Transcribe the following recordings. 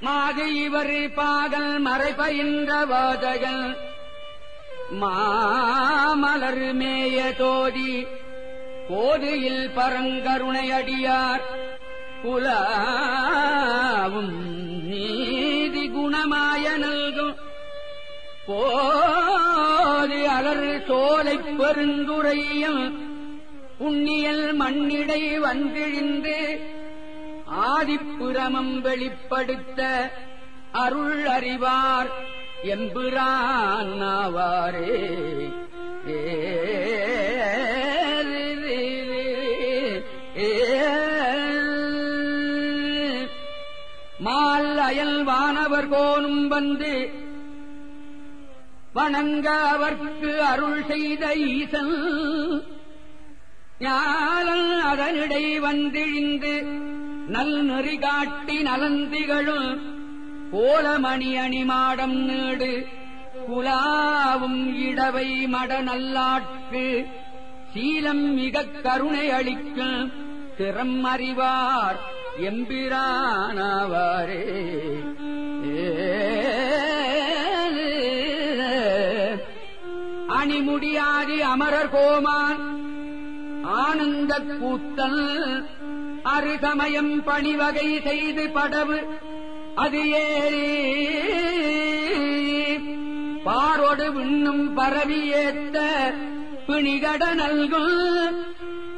மாது இவர் பாகல் மறைபயின்ற வாதகன் மாமலர் மேய தோதி கோதியில் பரங்கருணையடியார் குலாவும் நீதி குணமாய நல்கும். போதி அலர் சோலை பெருந்துரையும். உண்ணியல் மண்ணிடை வந்திழிந்து ஆதிப்புறமம் வெளிப்படுத்த அருள் அறிவார் எம்புரான் ஆவாரே ஏ மால் அயல் வானவர் கோனும் வந்து வணங்க அவர்க்கு அருள் செய்த ஈசன். ஞானம் அதனிடை வந்திழிந்து நல் நெறி காட்டி நலந்திகளும் கோலமணி அணிமாடம் நீடு. குலாவும் இடவை மட நல்லாட்கு சீலம் மிகக் கருணை அளிக்கும் திறம் அறிவார் எம்பிரானவரே. அணிமுடியாதி அமரர் கோமான். ஆனந்த கூத்தல் சமயம் பணிவகை செய்து படவு. அது ஏறி பாரோடு விண்ணும் பரவி ஏத்த பிணிகட நல்கும்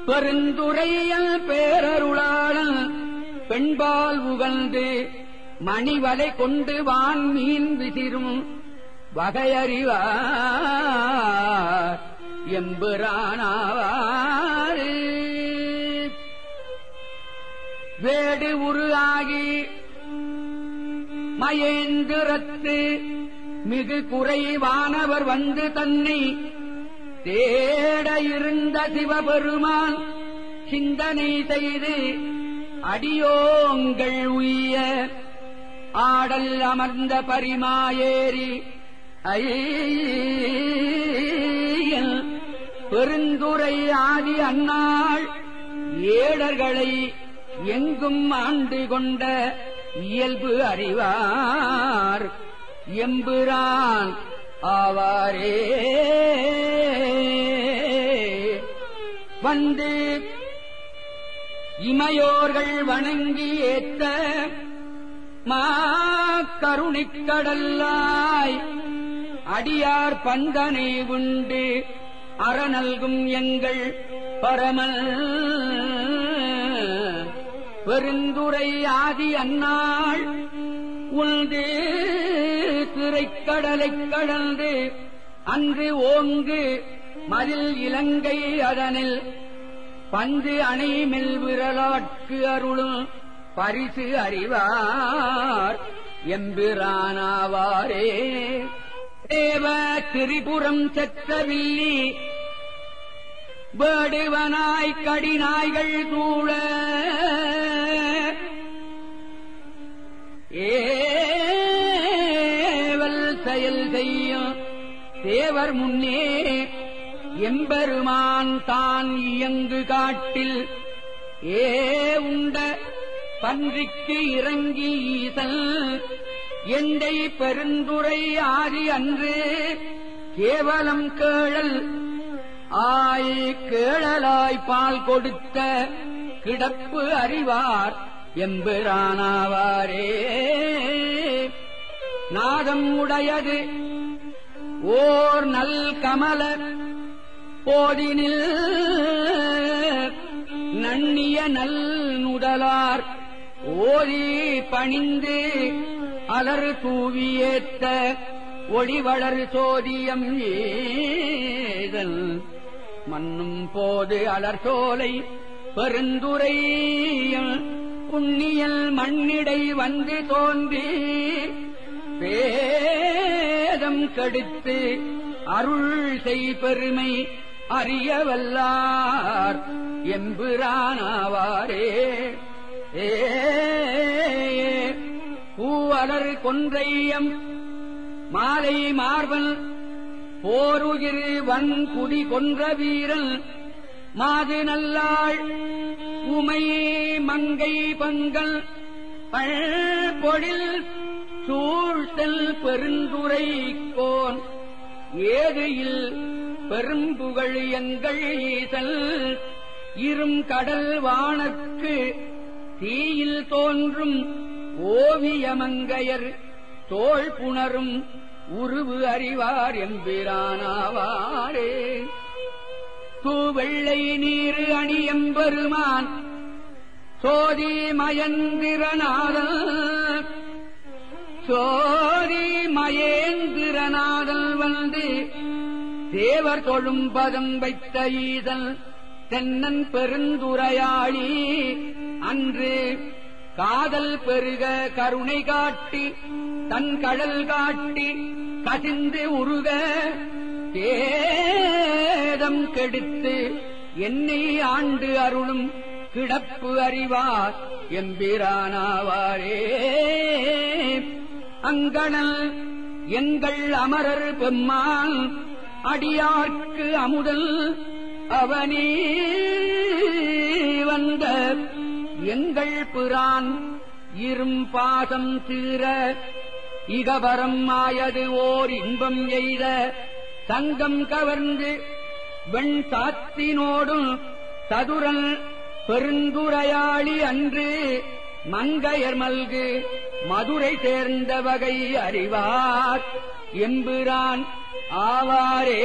பெருந்துரையல் பேரருளாளன் பெண்பால் உகழ்ந்து மணிவலை கொண்டு வான் மீன் விசிறும் வகையறிவார். எம்புரானாவார் வேடு உரு மயேந்திரத்து மிகு குறைவானவர் வந்து தன்னை தேட இருந்த சிவபெருமான் சிந்தனை செய்து அடியோங்கள் உய்ய ஆடல் அமர்ந்த பரிமாயேறி ஐயல் பெருந்துரை ஆதி அன்னாள் ஏடர்களை எங்கும் ஆண்டு கொண்ட இயல்பு அறிவார். எம்புரான் ஆவாரே. வந்து இமையோர்கள் வணங்கி ஏத்த மா கருணிக்கடல்லாய் அடியார் பந்தனை உண்டு அறநல்கும் எங்கள் பரமல் பெருந்துரை ஆதி அன்னாள். உள்து திரைக்கடலை கடந்து அன்று ஓங்கு மதில் இலங்கை அதனில். பந்து அணை மெல் விரலாட்கு அருளும் பரிசு அறிவார் எம்பிரானாவாரே. தேவ திரிபுரம் செத்தவில்லி வேடுவனாய் கடிநாய்கள் தூள தேவர் முன்னே எம்பெருமான் தான் இயங்கு காட்டில் ஏ உண்ட பன்றிக்கு இறங்கி ஈசல் எந்தை பெருந்துரை ஆறி அன்று கேவலம் கேழல் ஆய் கேழலாய் பால் கொடுத்த கிடப்பு அறிவார் எம்பிரானாவாரே நாதம் உடையது ஓர் நல் கமல போதினில் நண்ணிய நல் நுடலார் ஓதி பணிந்து அலறு தூவியேத்த ஒளிவளர் சோதியம் ஏதல். மன்னும் போது அலர் சோலை பெருந்துரை புண்ணியல் மண்ணிடை வந்து தோன்றி பே கடுத்து அருள் செய்பெருமை அறியவல்லார் எம்புரானாவாரே. ஏ பூவலர் கொன்றையம் மாலை மார்பல் போருகிரு வன் குடி கொன்ற வீரன் மாது நல்லாள் உமை மங்கை பங்கல் பொழில் சூழ்தல் பெருந்துரை கோன். ஏகையில் பெரும்புகழ் எங்கள் ஈசல். இரும் கடல் வானக்கு தீயில் தோன்றும் ஓவியமங்கையர். தோல் புணரும் உருவு அறிவார் எம்பிரானாவாரே. தூவெள்ளை நீரு அணியம்பெருமான். சோதி மயந்திரநாதன். சோதி மயேந்திரநாதல் வந்து தேவர் தொழும் பதம் வைத்த ஈதல் தென்னன் பெருந்துரையாளி. அன்று காதல் பெருக கருணை காட்டி தன் கடல் காட்டி கசிந்து உருக தேதம் கெடுத்து என்னை ஆண்டு அருளும் கிடப்பு அறிவார். எம்பிரானாவாரே. அங்கணல் எங்கள் அமரர் பெம்மான் அடியார்க்கு அமுதல் அவனே வந்த எங்கள் பிரான் இரும்பாதம் தீர இகபரம் ஆயது ஓர் இன்பம் எய்த தங்கம் கவர்ந்து வெண் சாத்தினோடும் சதுரன் பெருந்துரையாளி அன்று மங்கையர் மல்கு மதுரை சேர்ந்த வகை அறிவார். எம்புரான் ஆவாரே.